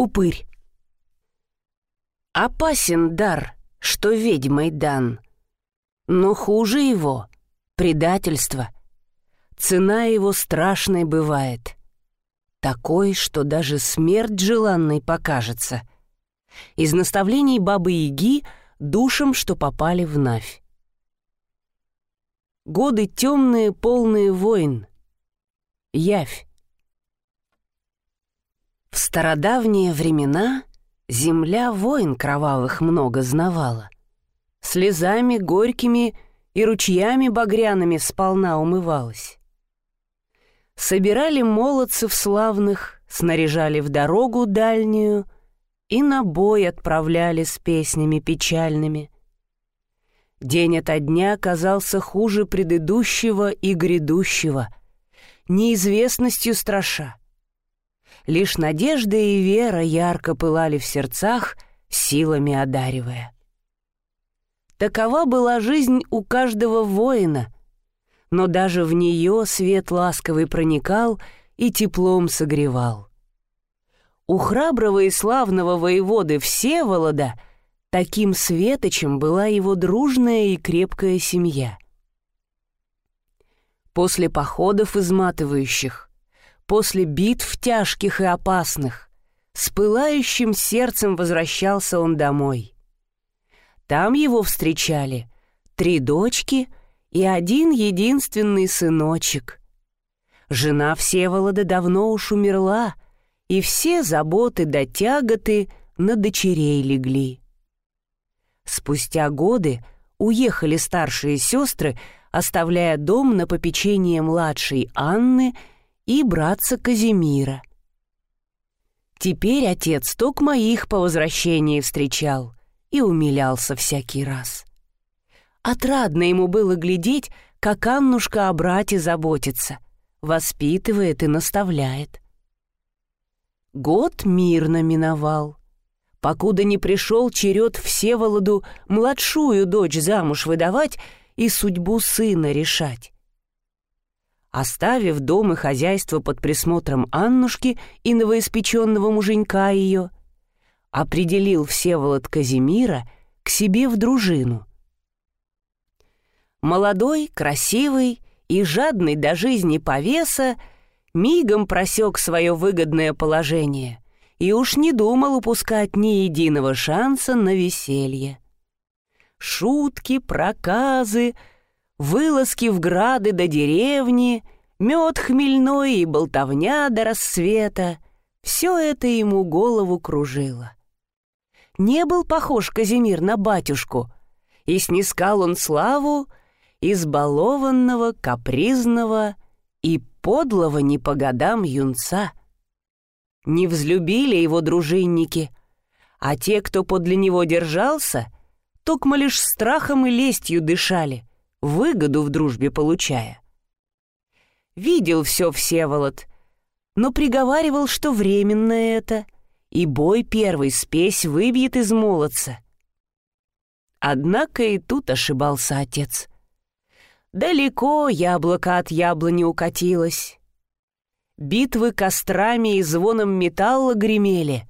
Упырь. Опасен дар, что ведьмой дан, но хуже его — предательство. Цена его страшной бывает. Такой, что даже смерть желанной покажется. Из наставлений Бабы-Яги душам, что попали в Навь. Годы темные, полные войн. Явь. В стародавние времена земля войн кровавых много знавала. Слезами горькими и ручьями багряными сполна умывалась. Собирали молодцев славных, снаряжали в дорогу дальнюю и на бой отправляли с песнями печальными. День ото дня казался хуже предыдущего и грядущего, неизвестностью страша. Лишь надежда и вера ярко пылали в сердцах, силами одаривая. Такова была жизнь у каждого воина, но даже в нее свет ласковый проникал и теплом согревал. У храброго и славного воеводы Всеволода таким светочем была его дружная и крепкая семья. После походов изматывающих, после битв тяжких и опасных, с пылающим сердцем возвращался он домой. Там его встречали три дочки и один единственный сыночек. Жена Всеволода давно уж умерла, и все заботы да тяготы на дочерей легли. Спустя годы уехали старшие сестры, оставляя дом на попечение младшей Анны и братца Казимира. Теперь отец только моих по возвращении встречал и умилялся всякий раз. Отрадно ему было глядеть, как Аннушка о брате заботится, воспитывает и наставляет. Год мирно миновал, покуда не пришел черед Всеволоду младшую дочь замуж выдавать и судьбу сына решать. Оставив дом и хозяйство под присмотром Аннушки и новоиспеченного муженька ее, определил Всеволод Казимира к себе в дружину. Молодой, красивый и жадный до жизни повеса мигом просек свое выгодное положение и уж не думал упускать ни единого шанса на веселье. Шутки, проказы, вылазки в грады до деревни, мед хмельной и болтовня до рассвета — все это ему голову кружило. Не был похож Казимир на батюшку, и снискал он славу избалованного, капризного и подлого не по годам юнца. Не взлюбили его дружинники, а те, кто подле него держался, токмо лишь страхом и лестью дышали, выгоду в дружбе получая. Видел все Всеволод, но приговаривал, что временно это, и бой первый спесь выбьет из молодца. Однако и тут ошибался отец. Далеко яблоко от яблони укатилось. Битвы кострами и звоном металла гремели,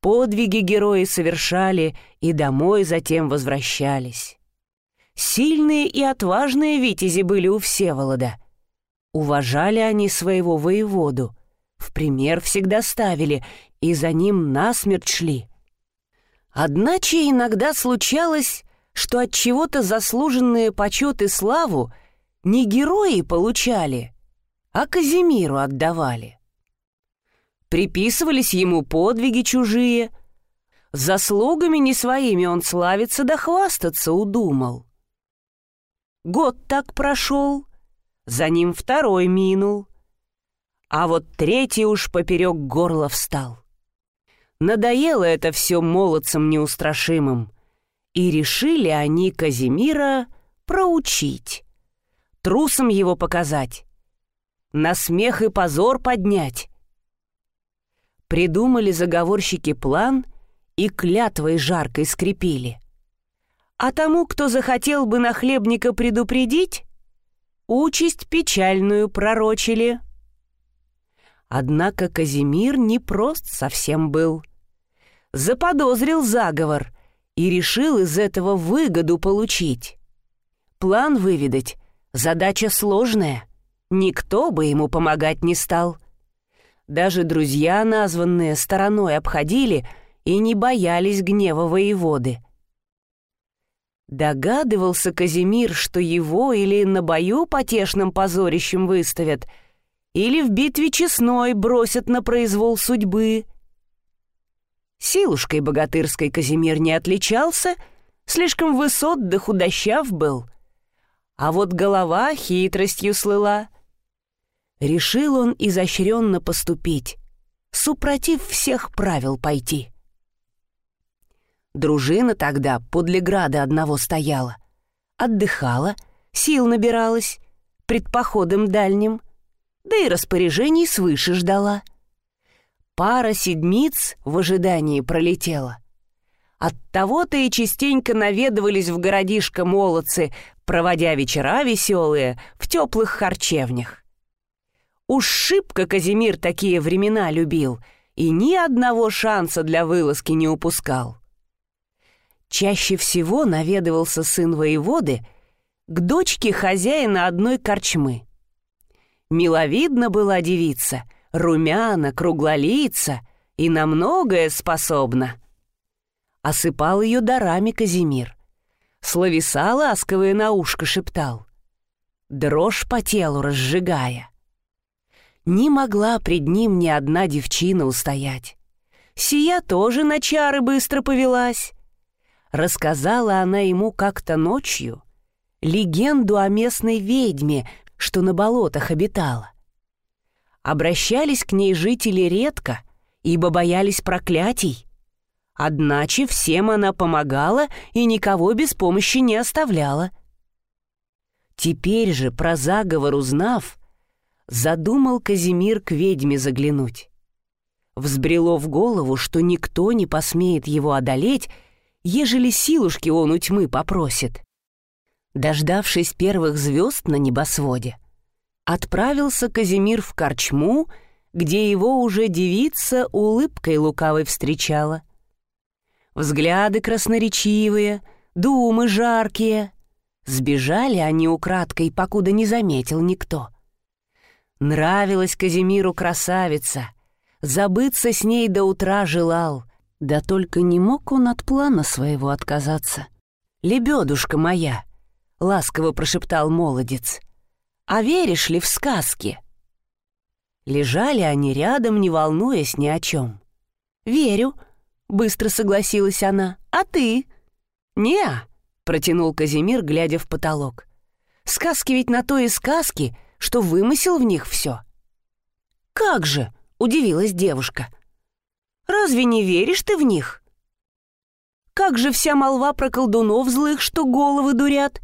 подвиги герои совершали и домой затем возвращались. Сильные и отважные витязи были у Всеволода. Уважали они своего воеводу, в пример всегда ставили и за ним насмерть шли. Одначе иногда случалось, что от чего-то заслуженные почет и славу не герои получали, а Казимиру отдавали. Приписывались ему подвиги чужие, заслугами не своими он славиться да хвастаться удумал. Год так прошел, за ним второй минул, а вот третий уж поперек горла встал. Надоело это все молодцам неустрашимым, и решили они Казимира проучить, трусом его показать, на смех и позор поднять. Придумали заговорщики план и клятвой жаркой скрепили. А тому, кто захотел бы нахлебника предупредить, участь печальную пророчили. Однако Казимир не прост совсем был — заподозрил заговор и решил из этого выгоду получить. План выведать — задача сложная, никто бы ему помогать не стал. Даже друзья, названные стороной, обходили и не боялись гнева воеводы. Догадывался Казимир, что его или на бою потешным позорищем выставят, или в битве честной бросят на произвол судьбы — Силушкой богатырской Казимир не отличался, слишком высот да худощав был. А вот голова хитростью слыла. Решил он изощренно поступить, супротив всех правил пойти. Дружина тогда подле града одного стояла. Отдыхала, сил набиралась, пред походом дальним, да и распоряжений свыше ждала — Пара седмиц в ожидании пролетела. Оттого-то и частенько наведывались в городишко молодцы, проводя вечера веселые в теплых харчевнях. Уж шибко Казимир такие времена любил и ни одного шанса для вылазки не упускал. Чаще всего наведывался сын воеводы к дочке хозяина одной корчмы. Миловидна была девица — румяна, круглолица и на многое способна. Осыпал ее дарами Казимир. Словеса ласковые на ушко шептал. Дрожь по телу разжигая. Не могла пред ним ни одна девчина устоять. Сия тоже на чары быстро повелась. Рассказала она ему как-то ночью легенду о местной ведьме, что на болотах обитала. Обращались к ней жители редко, ибо боялись проклятий. Одначе всем она помогала и никого без помощи не оставляла. Теперь же, про заговор узнав, задумал Казимир к ведьме заглянуть. Взбрело в голову, что никто не посмеет его одолеть, ежели силушки он у тьмы попросит. Дождавшись первых звезд на небосводе, отправился Казимир в корчму, где его уже девица улыбкой лукавой встречала. Взгляды красноречивые, думы жаркие. Сбежали они украдкой, покуда не заметил никто. Нравилась Казимиру красавица, забыться с ней до утра желал, да только не мог он от плана своего отказаться. «Лебедушка моя!» — ласково прошептал молодец. А веришь ли в сказки?» Лежали они рядом, не волнуясь ни о чем. «Верю», — быстро согласилась она. «А ты?» «Не-а», протянул Казимир, глядя в потолок. «Сказки ведь на то и сказки, что вымысел в них все». «Как же?» — удивилась девушка. «Разве не веришь ты в них?» «Как же вся молва про колдунов злых, что головы дурят,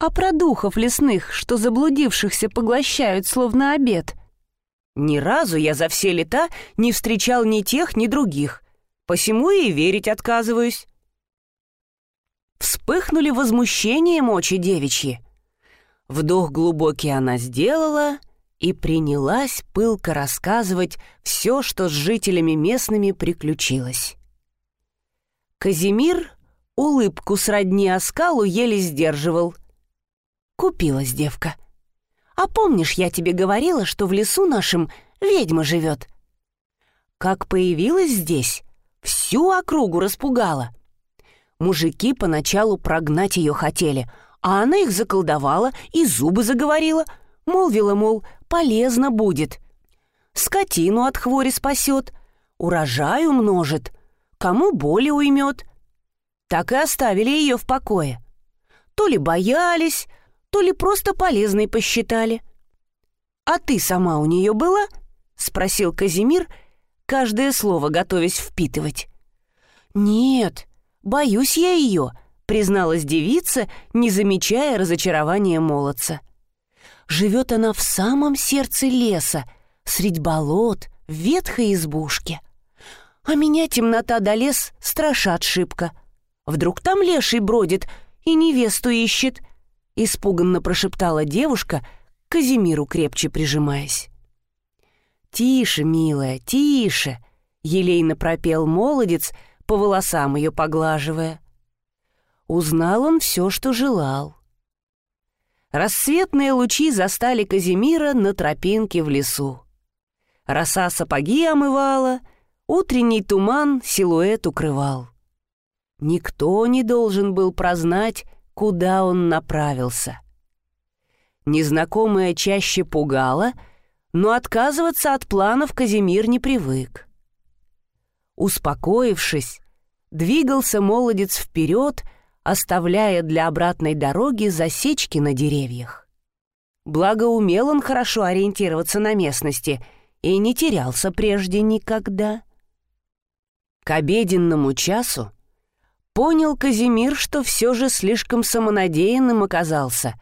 а про духов лесных, что заблудившихся поглощают словно обед. Ни разу я за все лета не встречал ни тех, ни других, посему и верить отказываюсь. Вспыхнули возмущением очи девичьи. Вдох глубокий она сделала и принялась пылко рассказывать все, что с жителями местными приключилось. Казимир улыбку сродни оскалу еле сдерживал. Купилась девка. А помнишь, я тебе говорила, что в лесу нашем ведьма живет? Как появилась здесь, всю округу распугала. Мужики поначалу прогнать ее хотели, а она их заколдовала и зубы заговорила, молвила, мол, полезно будет. Скотину от хвори спасет, урожай умножит, кому боли уймет. Так и оставили ее в покое. То ли боялись, то ли просто полезной посчитали. «А ты сама у нее была?» — спросил Казимир, каждое слово готовясь впитывать. «Нет, боюсь я ее», — призналась девица, не замечая разочарования молодца. «Живет она в самом сердце леса, средь болот, в ветхой избушке. А меня темнота да лес страшат шибко. Вдруг там леший бродит и невесту ищет, испуганно прошептала девушка, Казимиру крепче прижимаясь. «Тише, милая, тише!» — елейно пропел молодец, по волосам ее поглаживая. Узнал он все, что желал. Рассветные лучи застали Казимира на тропинке в лесу. Роса сапоги омывала, утренний туман силуэт укрывал. Никто не должен был прознать, куда он направился. Незнакомая чаще пугала, но отказываться от планов Казимир не привык. Успокоившись, двигался молодец вперед, оставляя для обратной дороги засечки на деревьях. Благо умел он хорошо ориентироваться на местности и не терялся прежде никогда. К обеденному часу понял Казимир, что все же слишком самонадеянным оказался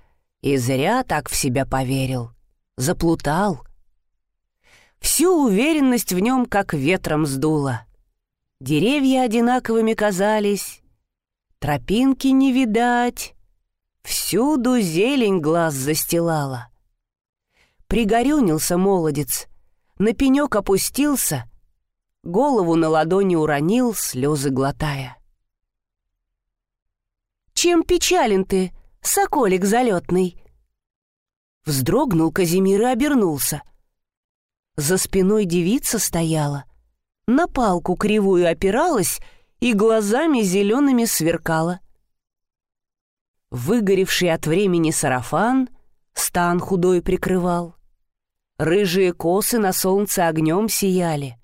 и зря так в себя поверил, заплутал. Всю уверенность в нем как ветром сдуло. Деревья одинаковыми казались, Тропинки не видать, всюду зелень глаз застилала. Пригорюнился молодец, на пенек опустился, голову на ладони уронил, слезы глотая. «Чем печален ты, соколик залетный?» Вздрогнул Казимир и обернулся. За спиной девица стояла, на палку кривую опиралась и глазами зелеными сверкала. Выгоревший от времени сарафан стан худой прикрывал. Рыжие косы на солнце огнем сияли.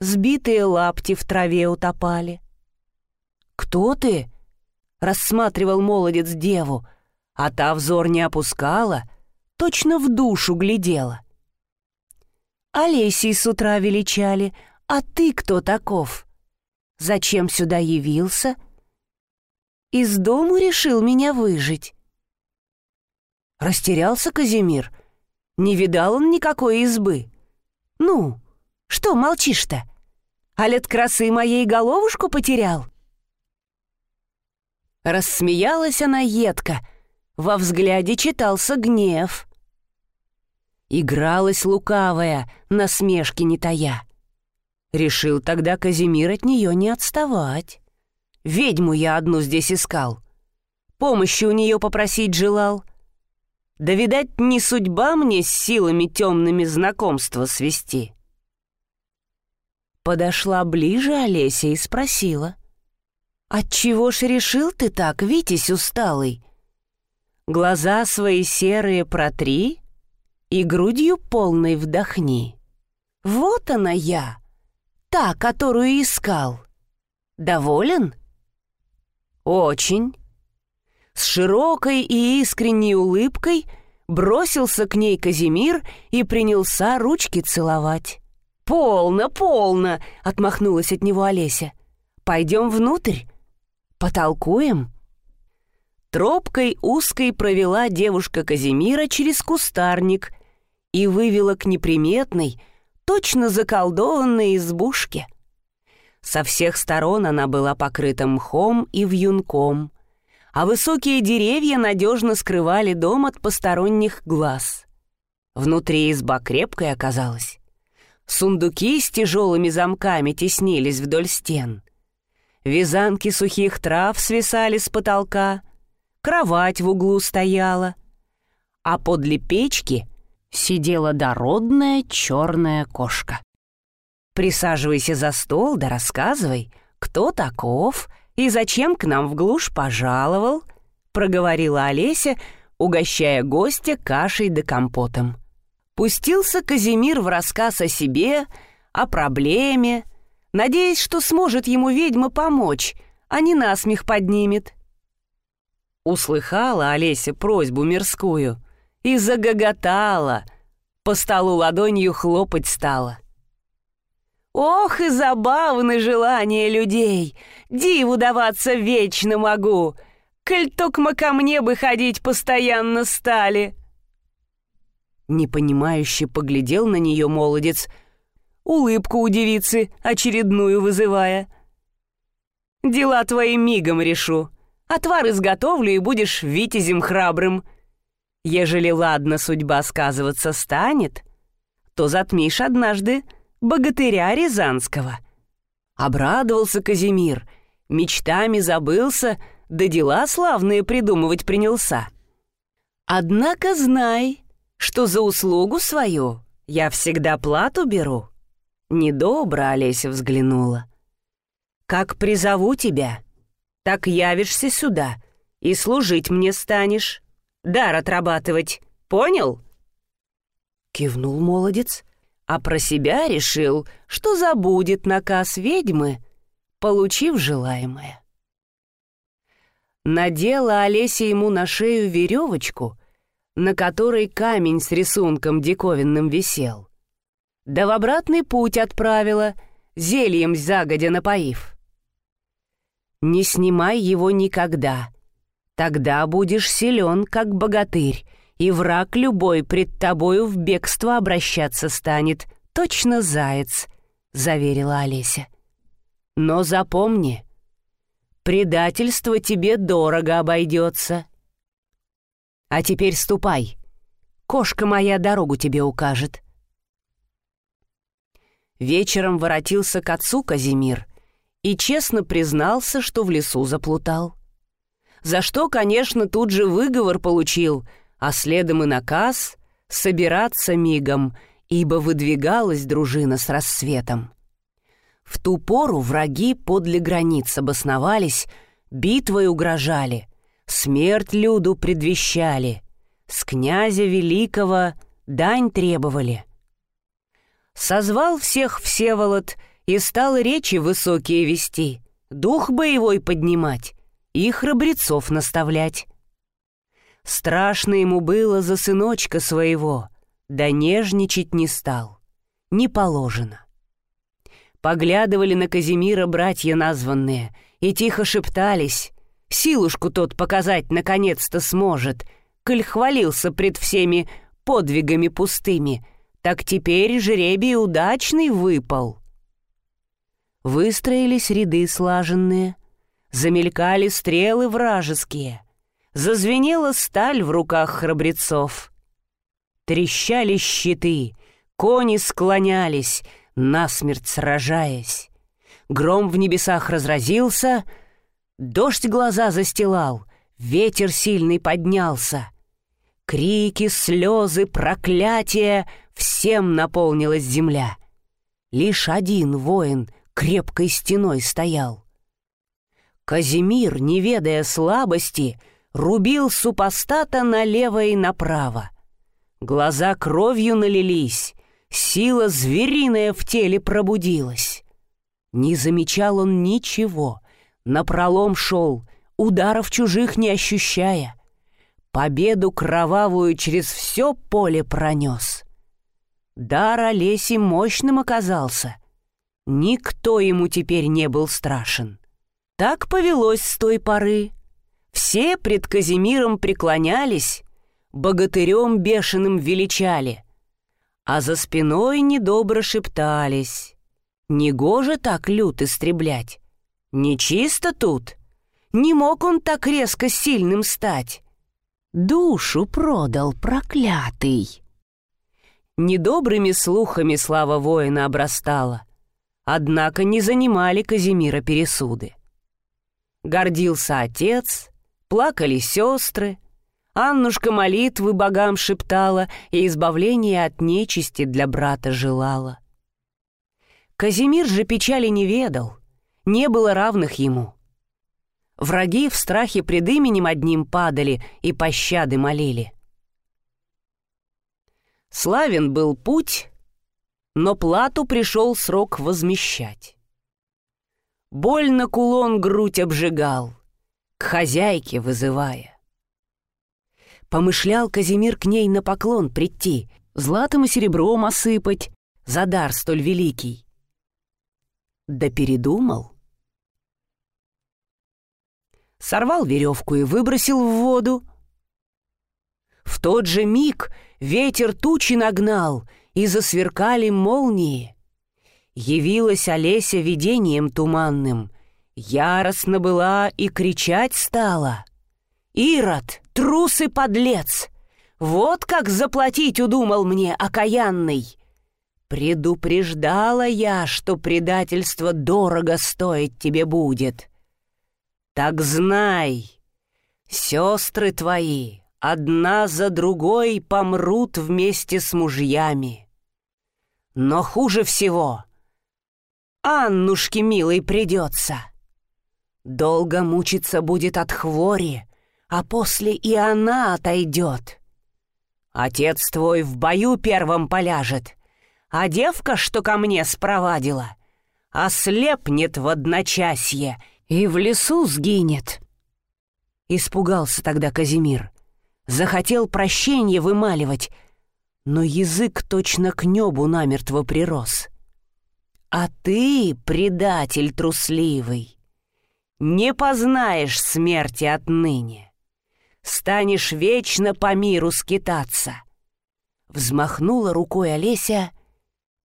Сбитые лапти в траве утопали. «Кто ты?» — рассматривал молодец деву, а та взор не опускала, точно в душу глядела. Олесей с утра величали, а ты кто таков?» Зачем сюда явился? Из дому решил меня выжить. Растерялся Казимир. Не видал он никакой избы. Ну, что молчишь-то? А лет красы моей головушку потерял? Рассмеялась она едко. Во взгляде читался гнев. Игралась лукавая, насмешки не тая. Решил тогда Казимир от нее не отставать. Ведьму я одну здесь искал. Помощи у нее попросить желал. Да, видать, не судьба мне с силами темными знакомства свести. Подошла ближе Олеся и спросила. «Отчего ж решил ты так, Витязь усталый? Глаза свои серые протри и грудью полной вдохни. Вот она я!» Та, которую искал. Доволен? Очень. С широкой и искренней улыбкой бросился к ней Казимир и принялся ручки целовать. «Полно, полно!» — отмахнулась от него Олеся. «Пойдем внутрь, потолкуем». Тропкой узкой провела девушка Казимира через кустарник и вывела к неприметной, точно заколдованной избушке. Со всех сторон она была покрыта мхом и вьюнком, а высокие деревья надежно скрывали дом от посторонних глаз. Внутри изба крепкой оказалась. Сундуки с тяжелыми замками теснились вдоль стен. Вязанки сухих трав свисали с потолка, кровать в углу стояла, а подле печки — сидела дородная черная кошка. «Присаживайся за стол да рассказывай, кто таков и зачем к нам в глушь пожаловал», проговорила Олеся, угощая гостя кашей да компотом. Пустился Казимир в рассказ о себе, о проблеме, надеясь, что сможет ему ведьма помочь, а не насмех поднимет. Услыхала Олеся просьбу мирскую — и загоготала, по столу ладонью хлопать стала. Ох, и забавны желания людей, диву даваться вечно могу, коль токмо ко мне бы ходить постоянно стали. Непонимающе поглядел на нее молодец, улыбку у девицы очередную вызывая. «Дела твои мигом решу, отвар изготовлю и будешь витязем храбрым», Ежели ладно судьба сказываться станет, то затмишь однажды богатыря Рязанского. Обрадовался Казимир, мечтами забылся, да дела славные придумывать принялся. Однако знай, что за услугу свою я всегда плату беру. Недобро Олеся взглянула. Как призову тебя, так явишься сюда и служить мне станешь, дар отрабатывать, понял? Кивнул молодец, а про себя решил, что забудет наказ ведьмы, получив желаемое. Надела Олеся ему на шею веревочку, на которой камень с рисунком диковинным висел. Да в обратный путь отправила, зельем загодя напоив. Не снимай его никогда, тогда будешь силен, как богатырь, и враг любой пред тобою в бегство обращаться станет, точно заяц, — заверила Олеся. Но запомни, Предательство тебе дорого обойдется. А теперь ступай. Кошка моя дорогу тебе укажет. Вечером воротился к отцу Казимир и честно признался, что в лесу заплутал. За что, конечно, тут же выговор получил, а следом и наказ собираться мигом, ибо выдвигалась дружина с рассветом. В ту пору враги подле границ обосновались, битвой угрожали, смерть люду предвещали, с князя великого дань требовали. Созвал всех Всеволод и стал речи высокие вести, дух боевой поднимать и храбрецов наставлять. Страшно ему было за сыночка своего, да нежничать не стал, не положено. Поглядывали на Казимира братья названные и тихо шептались. Силушку тот показать наконец-то сможет, коль хвалился пред всеми подвигами пустыми, так теперь жребий удачный выпал. Выстроились ряды слаженные, замелькали стрелы вражеские, зазвенела сталь в руках храбрецов. Трещали щиты, кони склонялись — насмерть сражаясь. Гром в небесах разразился, дождь глаза застилал, ветер сильный поднялся. Крики, слезы, проклятия — всем наполнилась земля. Лишь один воин крепкой стеной стоял. Казимир, не ведая слабости, рубил супостата налево и направо. Глаза кровью налились, Сила звериная в теле пробудилась. Не замечал он ничего, напролом шел, ударов чужих не ощущая. Победу кровавую через все поле пронес. Дар Олеси мощным оказался. Никто ему теперь не был страшен. Так повелось с той поры. Все пред Казимиром преклонялись, богатырем бешеным величали — а за спиной недобро шептались. Негоже так лют истреблять. Нечисто тут. Не мог он так резко сильным стать. Душу продал проклятый. Недобрыми слухами слава воина обрастала. Однако не занимали Казимира пересуды. Гордился отец, плакали сестры, Аннушка молитвы богам шептала и избавление от нечисти для брата желала. Казимир же печали не ведал, не было равных ему. Враги в страхе пред именем одним падали и пощады молили. Славен был путь, но плату пришел срок возмещать. Больно кулон грудь обжигал, к хозяйке вызывая. Помышлял Казимир к ней на поклон прийти, златом и серебром осыпать, за дар столь великий. Да передумал. Сорвал веревку и выбросил в воду. В тот же миг ветер тучи нагнал, и засверкали молнии. Явилась Олеся видением туманным, яростно была и кричать стала. «Ирод, трус и подлец! Вот как заплатить удумал мне, окаянный! Предупреждала я, что предательство дорого стоить тебе будет. Так знай, сестры твои одна за другой помрут вместе с мужьями. Но хуже всего Аннушке милой придется. Долго мучиться будет от хвори, а после и она отойдет. Отец твой в бою первым поляжет, а девка, что ко мне спровадила, ослепнет в одночасье и в лесу сгинет. Испугался тогда Казимир. Захотел прощение вымаливать, но язык точно к небу намертво прирос. А ты, предатель трусливый, не познаешь смерти отныне. Станешь вечно по миру скитаться. Взмахнула рукой Олеся,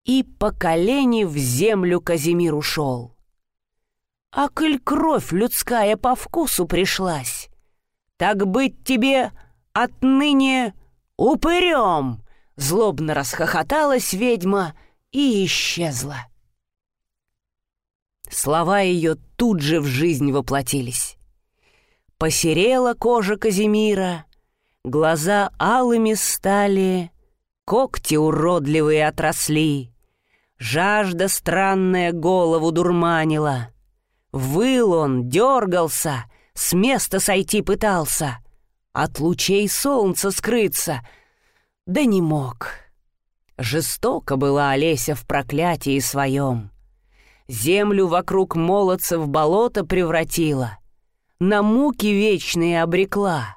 и по колени в землю Казимир ушел. А коль кровь людская по вкусу пришлась, так быть тебе отныне упырем!» Злобно расхохоталась ведьма и исчезла. Слова ее тут же в жизнь воплотились. Посерела кожа Казимира, глаза алыми стали, когти уродливые отросли, жажда странная голову дурманила. Выл он, дергался, с места сойти пытался, от лучей солнца скрыться, да не мог. Жестоко была Олеся в проклятии своем. Землю вокруг молодца в болото превратила, на муки вечные обрекла.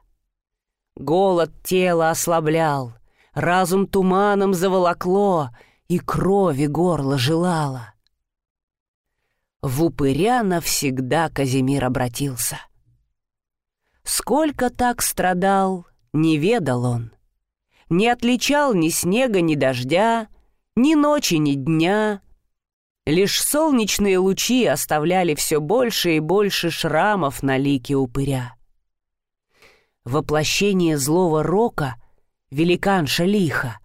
Голод тела ослаблял, разум туманом заволокло и крови горло желало. В упыря навсегда Казимир обратился. Сколько так страдал, не ведал он. Не отличал ни снега, ни дождя, ни ночи, ни дня. Лишь солнечные лучи оставляли все больше и больше шрамов на лике упыря. Воплощение злого рока, великанша лиха,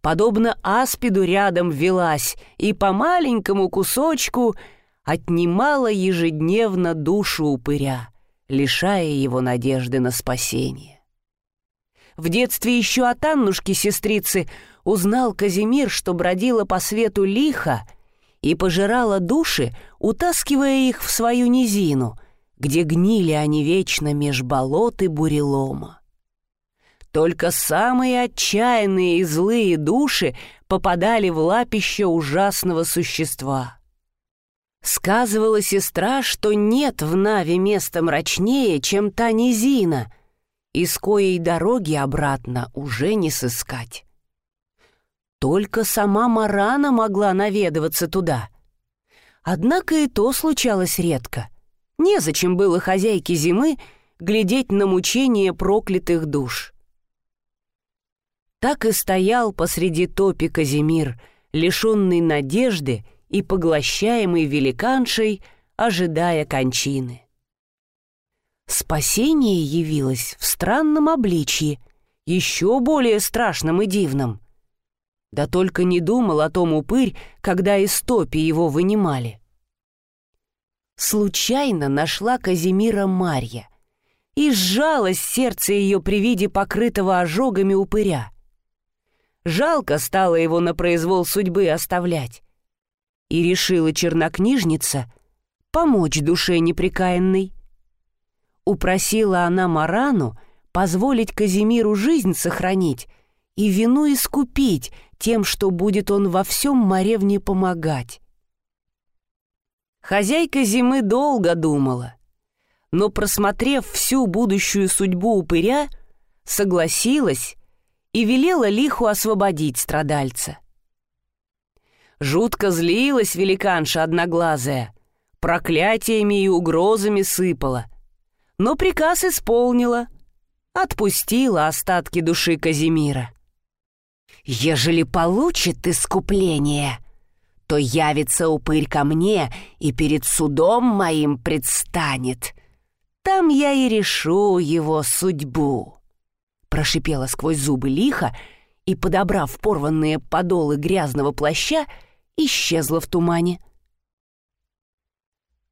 подобно аспиду рядом велась и по маленькому кусочку отнимала ежедневно душу упыря, лишая его надежды на спасение. В детстве еще от Аннушки-сестрицы узнал Казимир, что бродила по свету лихо и пожирала души, утаскивая их в свою низину, где гнили они вечно меж болот и бурелома. Только самые отчаянные и злые души попадали в лапище ужасного существа. Сказывала сестра, что нет в Наве места мрачнее, чем та низина, из коей дороги обратно уже не сыскать. Только сама Марана могла наведываться туда. Однако и то случалось редко. Незачем было хозяйке зимы глядеть на мучения проклятых душ. Так и стоял посреди топи Казимир, лишенный надежды и поглощаемый великаншей, ожидая кончины. Спасение явилось в странном обличье, еще более страшном и дивном. Да только не думал о том упырь, когда из топи его вынимали. Случайно нашла Казимира Марья, и сжалось сердце ее при виде покрытого ожогами упыря. Жалко стало его на произвол судьбы оставлять. И решила чернокнижница помочь душе неприкаянной. Упросила она Марану позволить Казимиру жизнь сохранить и вину искупить тем, что будет он во всем Маревне помогать. Хозяйка зимы долго думала, но, просмотрев всю будущую судьбу упыря, согласилась и велела лиху освободить страдальца. Жутко злилась великанша одноглазая, проклятиями и угрозами сыпала, но приказ исполнила, отпустила остатки души Казимира. «Ежели получит искупление», то явится упырь ко мне и перед судом моим предстанет. Там я и решу его судьбу прошипела сквозь зубы лихо и, подобрав порванные подолы грязного плаща, исчезла в тумане.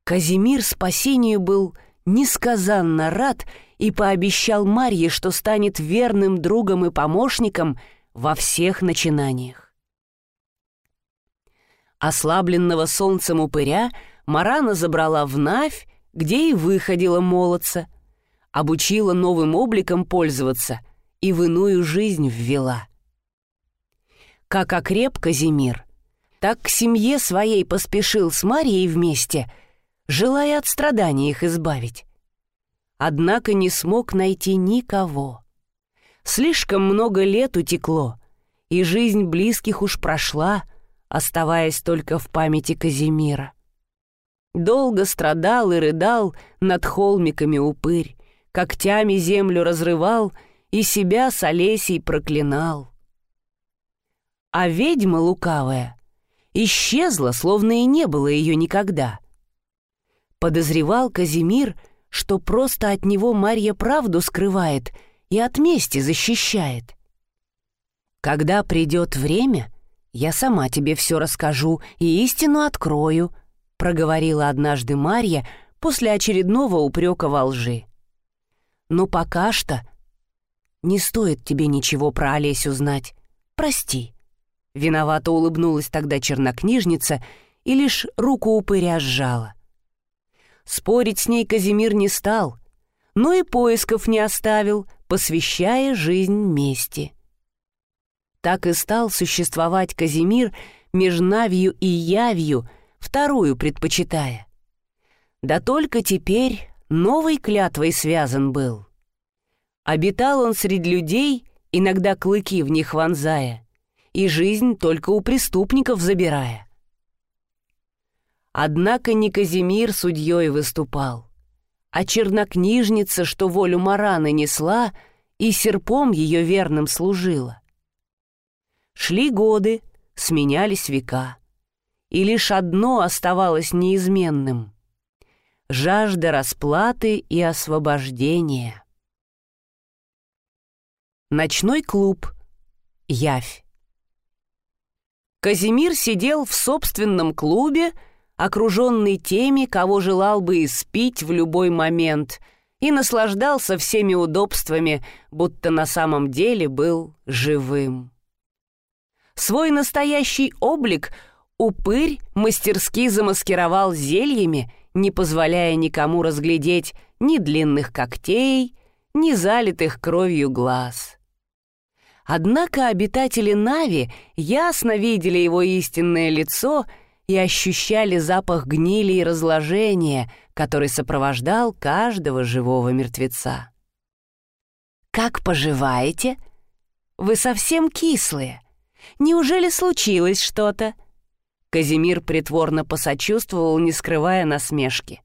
Казимир спасению был несказанно рад и пообещал Марье, что станет верным другом и помощником во всех начинаниях. Ослабленного солнцем упыря Марана забрала в Навь, где и выходила молодца, обучила новым обликом пользоваться и в иную жизнь ввела. Как окреп Казимир, так к семье своей поспешил с Марией вместе, желая от страданий их избавить. Однако не смог найти никого. Слишком много лет утекло, и жизнь близких уж прошла, оставаясь только в памяти Казимира. Долго страдал и рыдал над холмиками упырь, когтями землю разрывал и себя с Олесей проклинал. А ведьма лукавая исчезла, словно и не было ее никогда. Подозревал Казимир, что просто от него Марья правду скрывает и от мести защищает. Когда придет время, я сама тебе все расскажу и истину открою, проговорила однажды Марья после очередного упрека во лжи. «Но пока что не стоит тебе ничего про Олесю знать. Прости». Виновато улыбнулась тогда чернокнижница и лишь руку упыря сжала. Спорить с ней Казимир не стал, но и поисков не оставил, посвящая жизнь мести. Так и стал существовать Казимир между Навью и Явью, вторую предпочитая. Да только теперь новой клятвой связан был. Обитал он среди людей, иногда клыки в них вонзая, и жизнь только у преступников забирая. Однако не Казимир судьей выступал, а чернокнижница, что волю Мараны несла, и серпом ее верным служила. Шли годы, сменялись века и лишь одно оставалось неизменным — жажда расплаты и освобождения. Ночной клуб. Явь. Казимир сидел в собственном клубе, окруженный теми, кого желал бы испить в любой момент, и наслаждался всеми удобствами, будто на самом деле был живым. Свой настоящий облик — Упырь мастерски замаскировал зельями, не позволяя никому разглядеть ни длинных когтей, ни залитых кровью глаз. Однако обитатели Нави ясно видели его истинное лицо и ощущали запах гнили и разложения, который сопровождал каждого живого мертвеца. «Как поживаете? Вы совсем кислые. Неужели случилось что-то?» Казимир притворно посочувствовал, не скрывая насмешки.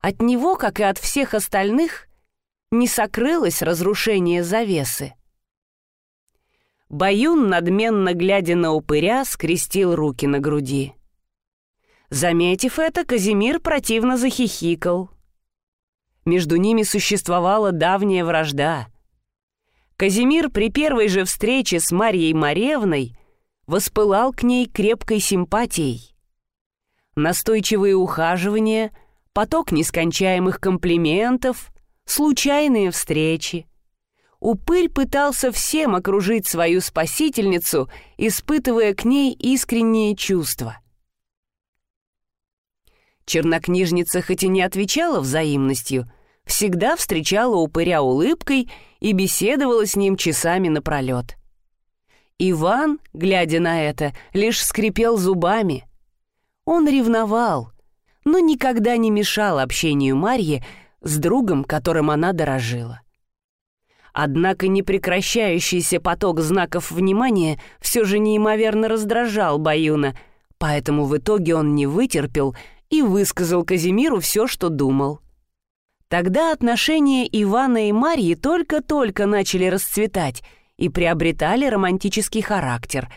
От него, как и от всех остальных, не сокрылось разрушение завесы. Баюн, надменно глядя на упыря, скрестил руки на груди. Заметив это, Казимир противно захихикал. Между ними существовала давняя вражда. Казимир при первой же встрече с Марьей Маревной воспылал к ней крепкой симпатией. Настойчивые ухаживания, поток нескончаемых комплиментов, случайные встречи. Упырь пытался всем окружить свою спасительницу, испытывая к ней искренние чувства. Чернокнижница хоть и не отвечала взаимностью, всегда встречала упыря улыбкой и беседовала с ним часами напролет. Иван, глядя на это, лишь скрипел зубами. Он ревновал, но никогда не мешал общению Марьи с другом, которым она дорожила. Однако непрекращающийся поток знаков внимания все же неимоверно раздражал Баюна, поэтому в итоге он не вытерпел и высказал Казимиру все, что думал. Тогда отношения Ивана и Марьи только-только начали расцветать — и приобретали романтический характер,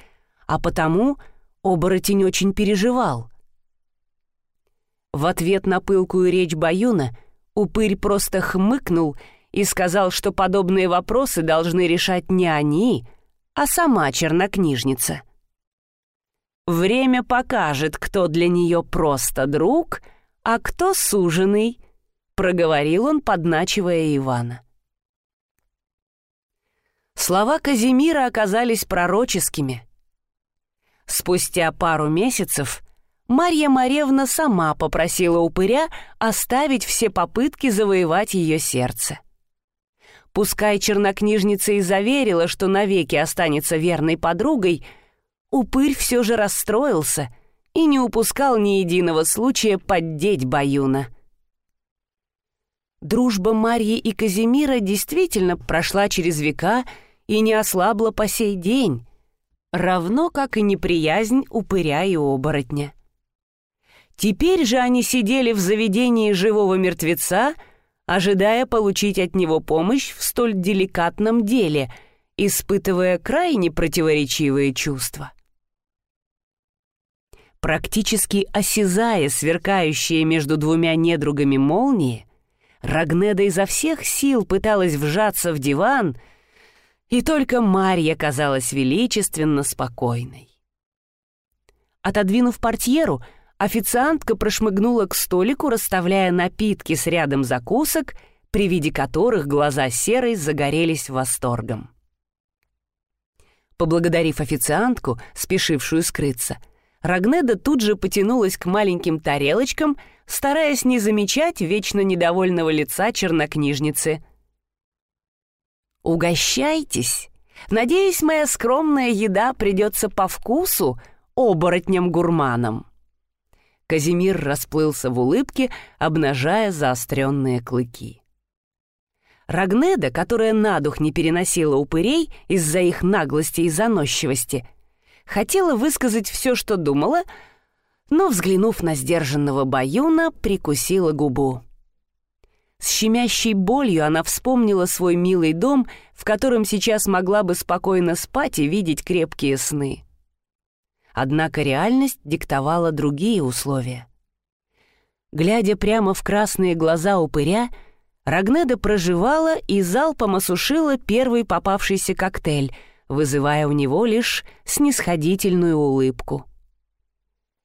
а потому оборотень очень переживал. В ответ на пылкую речь Баюна упырь просто хмыкнул и сказал, что подобные вопросы должны решать не они, а сама чернокнижница. Время покажет, кто для нее просто друг, а кто суженый, проговорил он, подначивая Ивана. Слова Казимира оказались пророческими. Спустя пару месяцев Марья Маревна сама попросила упыря оставить все попытки завоевать ее сердце. Пускай чернокнижница и заверила, что навеки останется верной подругой, упырь все же расстроился и не упускал ни единого случая поддеть Баюна. Дружба Марьи и Казимира действительно прошла через века и не ослабла по сей день, равно как и неприязнь упыря и оборотня. Теперь же они сидели в заведении живого мертвеца — ожидая получить от него помощь в столь деликатном деле, испытывая крайне противоречивые чувства. Практически осязая сверкающие между двумя недругами молнии, Рагнеда изо всех сил пыталась вжаться в диван, и только Марья казалась величественно спокойной. Отодвинув портьеру, официантка прошмыгнула к столику, расставляя напитки с рядом закусок, при виде которых глаза серой загорелись восторгом. Поблагодарив официантку, спешившую скрыться, Рагнеда тут же потянулась к маленьким тарелочкам, стараясь не замечать вечно недовольного лица чернокнижницы. «Угощайтесь! Надеюсь, моя скромная еда придется по вкусу оборотням-гурманам». Казимир расплылся в улыбке, обнажая заостренные клыки. Рагнеда, которая на дух не переносила упырей из-за их наглости и заносчивости, хотела высказать все, что думала, но, взглянув на сдержанного Баюна, прикусила губу. С щемящей болью она вспомнила свой милый дом, в котором сейчас могла бы спокойно спать и видеть крепкие сны. Однако реальность диктовала другие условия. Глядя прямо в красные глаза упыря, Рагнеда проживала и залпом осушила первый попавшийся коктейль, вызывая у него лишь снисходительную улыбку.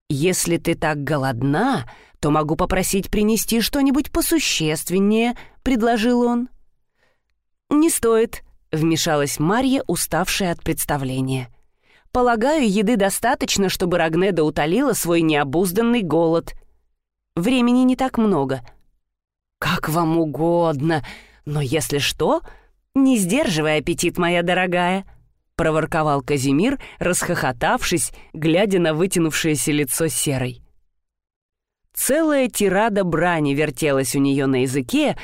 «Если ты так голодна, то могу попросить принести что-нибудь посущественнее», — предложил он. «Не стоит», — вмешалась Марья, уставшая от представления. — Полагаю, еды достаточно, чтобы Рагнеда утолила свой необузданный голод. Времени не так много. Как вам угодно, но если что, не сдерживай аппетит, моя дорогая, проворковал Казимир, расхохотавшись, глядя на вытянувшееся лицо серой. Целая тирада брани вертелась у нее на языке,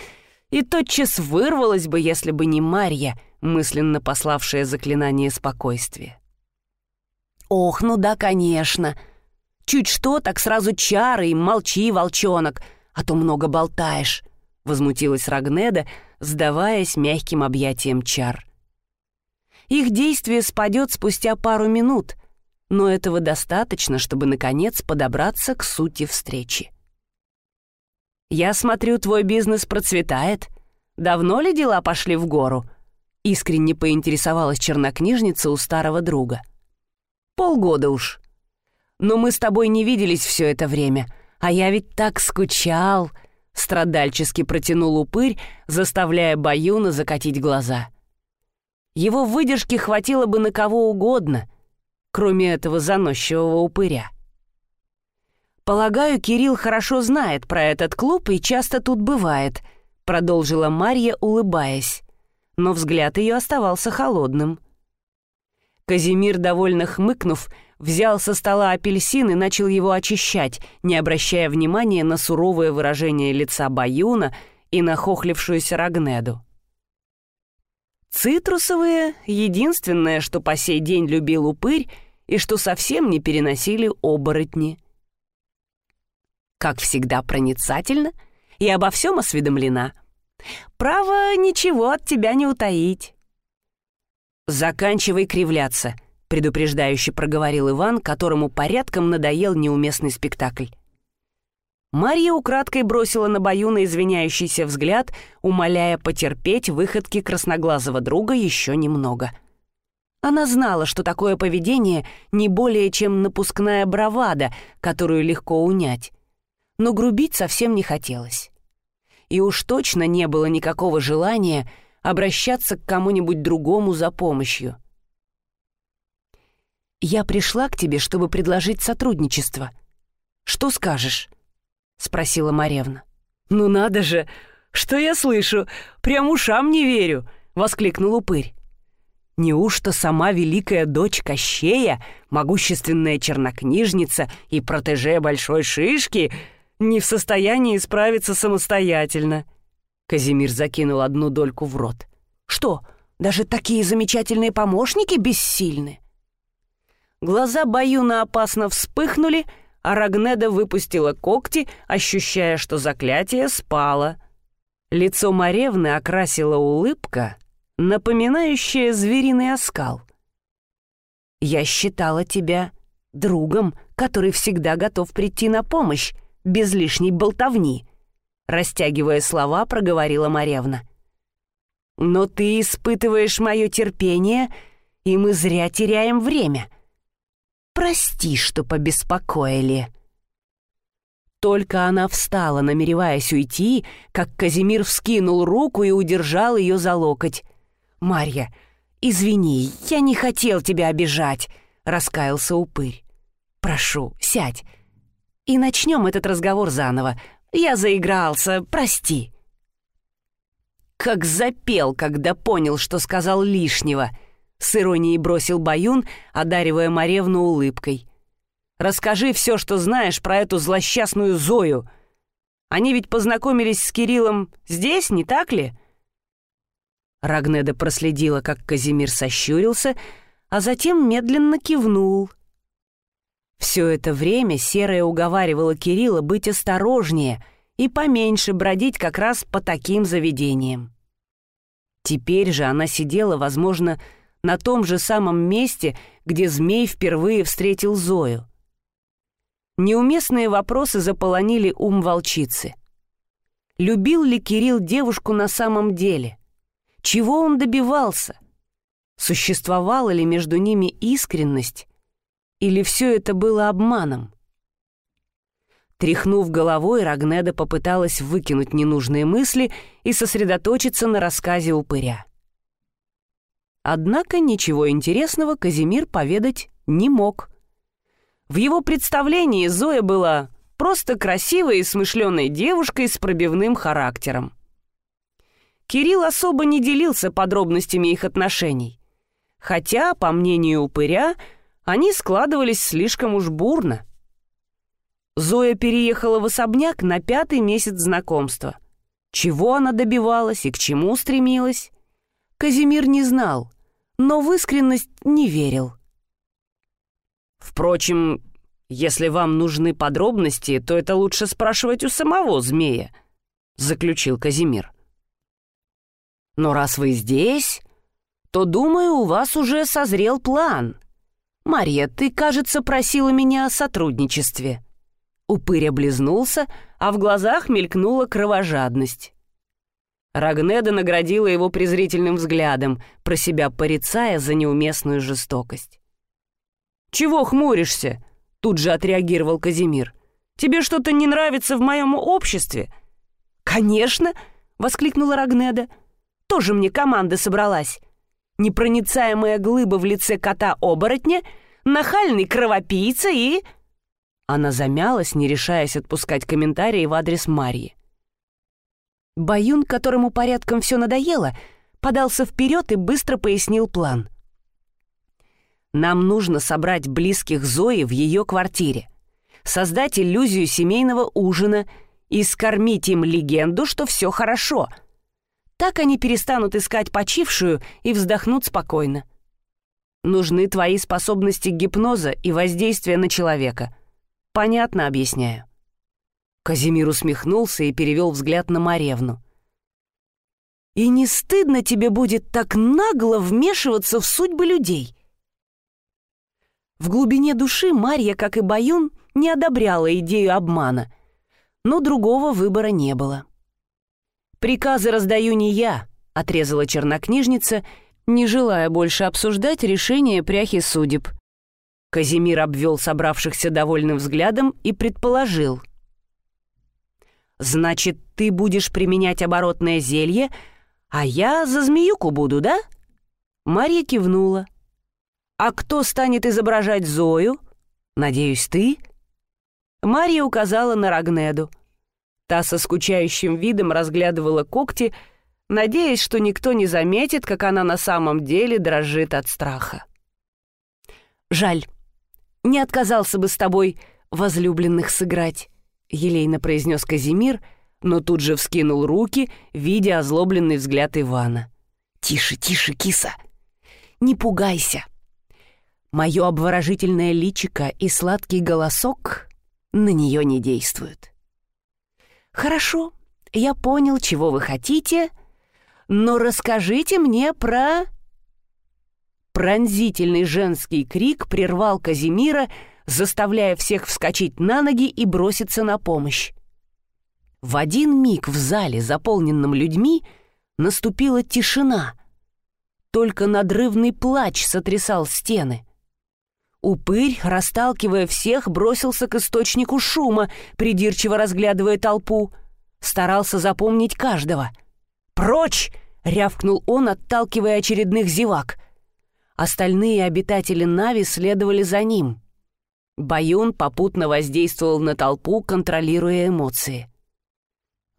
и тотчас вырвалась бы, если бы не Марья, мысленно пославшая заклинание спокойствия. «Ох, ну да, конечно. Чуть что, так сразу чары и молчи, волчонок, а то много болтаешь», — возмутилась Рагнеда, сдаваясь мягким объятием чар. Их действие спадет спустя пару минут, но этого достаточно, чтобы, наконец, подобраться к сути встречи. «Я смотрю, твой бизнес процветает. Давно ли дела пошли в гору?» — искренне поинтересовалась чернокнижница у старого друга. — Полгода уж. Но мы с тобой не виделись все это время, а я ведь так скучал, страдальчески протянул упырь, заставляя Баюна закатить глаза. Его выдержки хватило бы на кого угодно, кроме этого заносчивого упыря. «Полагаю, Кирилл хорошо знает про этот клуб и часто тут бывает», продолжила Марья, улыбаясь. Но взгляд ее оставался холодным. Казимир, довольно хмыкнув, взял со стола апельсин и начал его очищать, не обращая внимания на суровое выражение лица Баюна и нахохлившуюся Рагнеду. Цитрусовые — единственное, что по сей день любил упырь и что совсем не переносили оборотни. Как всегда проницательно и обо всем осведомлена. Право, ничего от тебя не утаить. «Заканчивай кривляться», — предупреждающе проговорил Иван, которому порядком надоел неуместный спектакль. Марья украдкой бросила на Баюна извиняющийся взгляд, умоляя потерпеть выходки красноглазого друга еще немного. Она знала, что такое поведение не более чем напускная бравада, которую легко унять. Но грубить совсем не хотелось. И уж точно не было никакого желания обращаться к кому-нибудь другому за помощью. «Я пришла к тебе, чтобы предложить сотрудничество. Что скажешь?» — спросила Маревна. «Ну надо же! Что я слышу? Прям ушам не верю!» — воскликнул упырь. Неужто сама великая дочь Кощея, могущественная чернокнижница и протеже Большой Шишки, не в состоянии справиться самостоятельно? Казимир закинул одну дольку в рот. «Что, даже такие замечательные помощники бессильны?» Глаза Баюна опасно вспыхнули, а Рагнеда выпустила когти, ощущая, что заклятие спало. Лицо Маревны окрасила улыбка, напоминающая звериный оскал. «Я считала тебя другом, который всегда готов прийти на помощь, без лишней болтовни», растягивая слова, проговорила Маревна. «Но ты испытываешь мое терпение, и мы зря теряем время. Прости, что побеспокоили». Только она встала, намереваясь уйти, как Казимир вскинул руку и удержал ее за локоть. «Марья, извини, я не хотел тебя обижать», — раскаялся упырь. «Прошу, сядь. И начнем этот разговор заново. Я заигрался, прости». Как запел, когда понял, что сказал лишнего — с иронией бросил Баюн, одаривая Маревну улыбкой. «Расскажи все, что знаешь про эту злосчастную Зою. Они ведь познакомились с Кириллом здесь, не так ли?» Рагнеда проследила, как Казимир сощурился, а затем медленно кивнул. Все это время Серая уговаривала Кирилла быть осторожнее и поменьше бродить как раз по таким заведениям. Теперь же она сидела, возможно, на том же самом месте, где змей впервые встретил Зою. Неуместные вопросы заполонили ум волчицы. Любил ли Кирилл девушку на самом деле? Чего он добивался? Существовала ли между ними искренность? Или все это было обманом? Тряхнув головой, Рагнеда попыталась выкинуть ненужные мысли и сосредоточиться на рассказе упыря. Однако ничего интересного Казимир поведать не мог. В его представлении Зоя была просто красивой и смышленой девушкой с пробивным характером. Кирилл особо не делился подробностями их отношений. Хотя, по мнению упыря, они складывались слишком уж бурно. Зоя переехала в особняк на пятый месяц знакомства. Чего она добивалась и к чему стремилась? Казимир не знал, но в искренность не верил. Впрочем, если вам нужны подробности, то это лучше спрашивать у самого змея, заключил Казимир. Но раз вы здесь, то, думаю, у вас уже созрел план. Марья, ты, кажется, просила меня о сотрудничестве. Упырь облизнулся, а в глазах мелькнула кровожадность. Рагнеда наградила его презрительным взглядом, про себя порицая за неуместную жестокость. «Чего хмуришься?» — тут же отреагировал Казимир. «Тебе что-то не нравится в моем обществе?» «Конечно!» — воскликнула Рагнеда. «Тоже мне команда собралась. Непроницаемая глыба в лице кота-оборотня, нахальный кровопийца и...» Она замялась, не решаясь отпускать комментарии в адрес Марьи. Баюн, которому порядком все надоело, подался вперед и быстро пояснил план. «Нам нужно собрать близких Зои в ее квартире, создать иллюзию семейного ужина и скормить им легенду, что все хорошо. Так они перестанут искать почившую и вздохнут спокойно. Нужны твои способности гипноза и воздействия на человека. Понятно объясняю». Казимир усмехнулся и перевел взгляд на Маревну. «И не стыдно тебе будет так нагло вмешиваться в судьбы людей?» В глубине души Марья, как и Баюн, не одобряла идею обмана, но другого выбора не было. «Приказы раздаю не я», — отрезала чернокнижница, не желая больше обсуждать решение пряхи судеб. Казимир обвел собравшихся довольным взглядом и предположил. «Значит, ты будешь применять оборотное зелье, а я за змеюку буду, да?» Марья кивнула. «А кто станет изображать Зою? Надеюсь, ты?» Марья указала на Рагнеду. Та со скучающим видом разглядывала когти, надеясь, что никто не заметит, как она на самом деле дрожит от страха. «Жаль, не отказался бы с тобой возлюбленных сыграть», — елейно произнес Казимир, но тут же вскинул руки, видя озлобленный взгляд Ивана. «Тише, тише, киса! Не пугайся! Мое обворожительное личико и сладкий голосок на нее не действуют». «Хорошо, я понял, чего вы хотите, но расскажите мне про...» Пронзительный женский крик прервал Казимира, заставляя всех вскочить на ноги и броситься на помощь. В один миг в зале, заполненном людьми, наступила тишина. Только надрывный плач сотрясал стены. Упырь, расталкивая всех, бросился к источнику шума, придирчиво разглядывая толпу. Старался запомнить каждого. «Прочь!» — рявкнул он, отталкивая очередных зевак. Остальные обитатели Нави следовали за ним. Баюн попутно воздействовал на толпу, контролируя эмоции.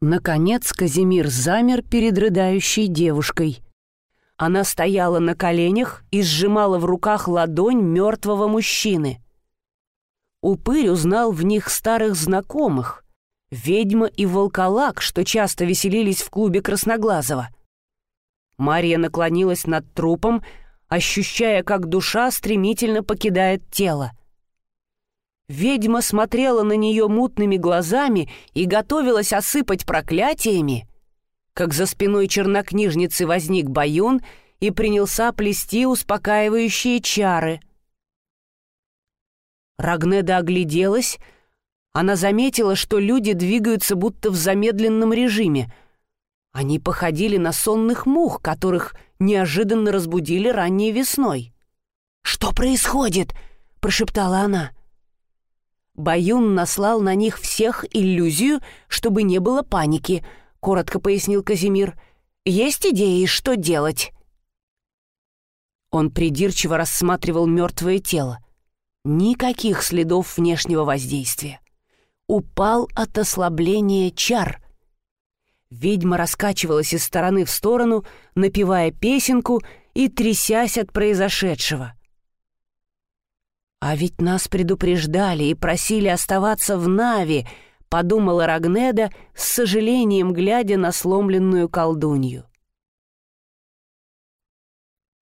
Наконец Казимир замер перед рыдающей девушкой. Она стояла на коленях и сжимала в руках ладонь мертвого мужчины. Упырь узнал в них старых знакомых, ведьма и волколак, что часто веселились в клубе Красноглазого. Мария наклонилась над трупом, ощущая, как душа стремительно покидает тело. Ведьма смотрела на нее мутными глазами и готовилась осыпать проклятиями, как за спиной чернокнижницы возник Баюн и принялся плести успокаивающие чары. Рагнеда огляделась, она заметила, что люди двигаются будто в замедленном режиме. Они походили на сонных мух, которых неожиданно разбудили ранней весной. «Что происходит?» — прошептала она. Баюн наслал на них всех иллюзию, чтобы не было паники, коротко пояснил Казимир. Есть идеи, что делать? Он придирчиво рассматривал мертвое тело. Никаких следов внешнего воздействия. Упал от ослабления чар — Ведьма раскачивалась из стороны в сторону, напевая песенку и трясясь от произошедшего. «А ведь нас предупреждали и просили оставаться в Нави», — подумала Рагнеда, с сожалением глядя на сломленную колдунью.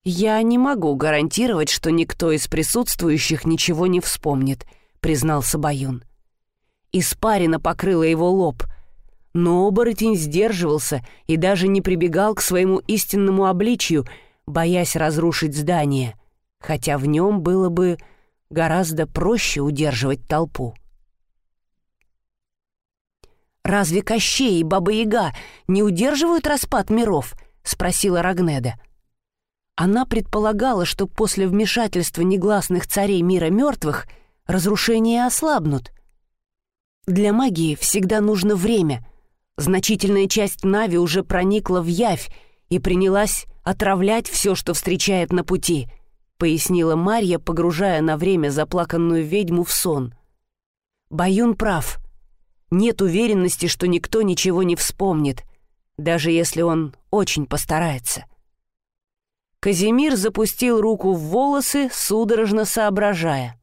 «Я не могу гарантировать, что никто из присутствующих ничего не вспомнит», — признался Баюн. Испарина покрыла его лоб — но оборотень сдерживался и даже не прибегал к своему истинному обличию, боясь разрушить здание, хотя в нем было бы гораздо проще удерживать толпу. «Разве Кощей и Баба-Яга не удерживают распад миров?» — спросила Рагнеда. Она предполагала, что после вмешательства негласных царей мира мертвых разрушения ослабнут. Для магии всегда нужно время — Значительная часть Нави уже проникла в явь и принялась отравлять все, что встречает на пути, пояснила Марья, погружая на время заплаканную ведьму в сон. Баюн прав. Нет уверенности, что никто ничего не вспомнит, даже если он очень постарается. Казимир запустил руку в волосы, судорожно соображая.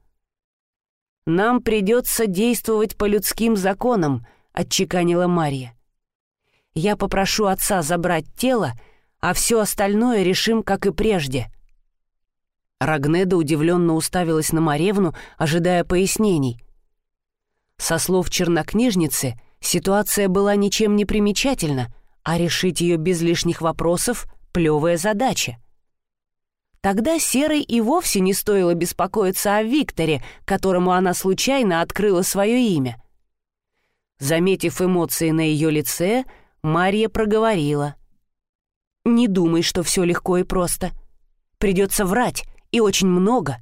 «Нам придется действовать по людским законам», — отчеканила Марья. Я попрошу отца забрать тело, а все остальное решим, как и прежде». Рагнеда удивленно уставилась на Маревну, ожидая пояснений. Со слов чернокнижницы, ситуация была ничем не примечательна, а решить ее без лишних вопросов — плевая задача. Тогда Серой и вовсе не стоило беспокоиться о Викторе, которому она случайно открыла свое имя. Заметив эмоции на ее лице, Марья проговорила. «Не думай, что все легко и просто. Придется врать, и очень много.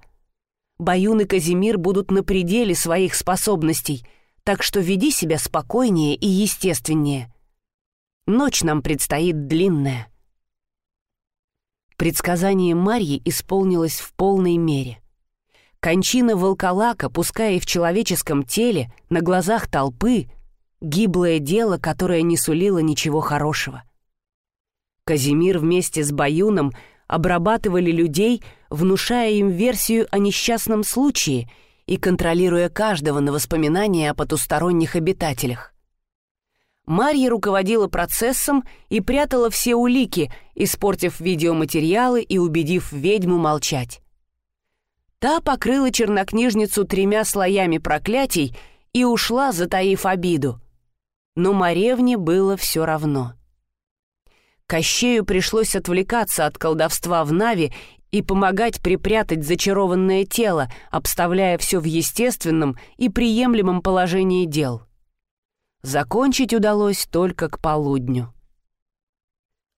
Баюн и Казимир будут на пределе своих способностей, так что веди себя спокойнее и естественнее. Ночь нам предстоит длинная. Предсказание Марьи исполнилось в полной мере. Кончина волколака, пускай и в человеческом теле, на глазах толпы, гиблое дело, которое не сулило ничего хорошего. Казимир вместе с Баюном обрабатывали людей, внушая им версию о несчастном случае и контролируя каждого на воспоминания о потусторонних обитателях. Марья руководила процессом и прятала все улики, испортив видеоматериалы и убедив ведьму молчать. Та покрыла чернокнижницу тремя слоями проклятий и ушла, затаив обиду. Но Маревне было все равно. Кощею пришлось отвлекаться от колдовства в Нави и помогать припрятать зачарованное тело, обставляя все в естественном и приемлемом положении дел. Закончить удалось только к полудню.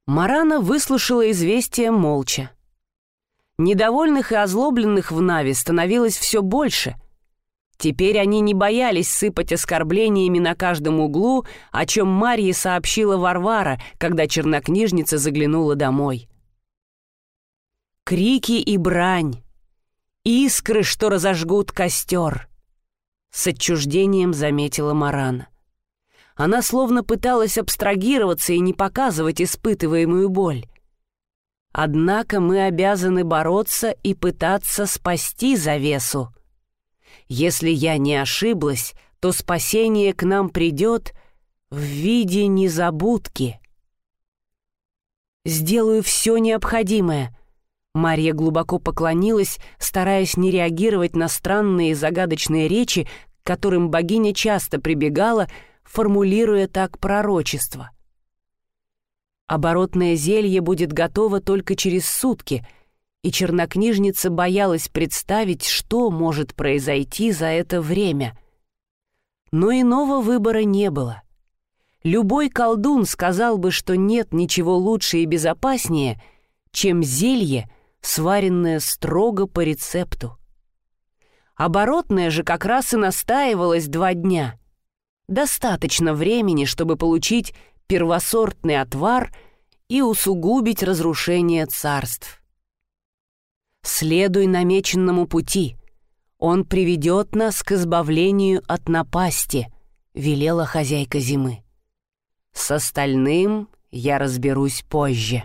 Марана выслушала известие молча. Недовольных и озлобленных в Нави становилось все больше. Теперь они не боялись сыпать оскорблениями на каждом углу, о чем Марье сообщила Варвара, когда чернокнижница заглянула домой. Крики и брань, искры, что разожгут костер, с отчуждением заметила Марана. Она словно пыталась абстрагироваться и не показывать испытываемую боль. Однако мы обязаны бороться и пытаться спасти завесу. Если я не ошиблась, то спасение к нам придет в виде незабудки. «Сделаю все необходимое», Марья глубоко поклонилась, стараясь не реагировать на странные загадочные речи, к которым богиня часто прибегала, формулируя так пророчество. Оборотное зелье будет готово только через сутки, и чернокнижница боялась представить, что может произойти за это время. Но иного выбора не было. Любой колдун сказал бы, что нет ничего лучше и безопаснее, чем зелье, сваренное строго по рецепту. Оборотное же как раз и настаивалось два дня — достаточно времени, чтобы получить первосортный отвар и усугубить разрушение царств. Следуй намеченному пути. Он приведет нас к избавлению от напасти, велела хозяйка зимы. С остальным я разберусь позже.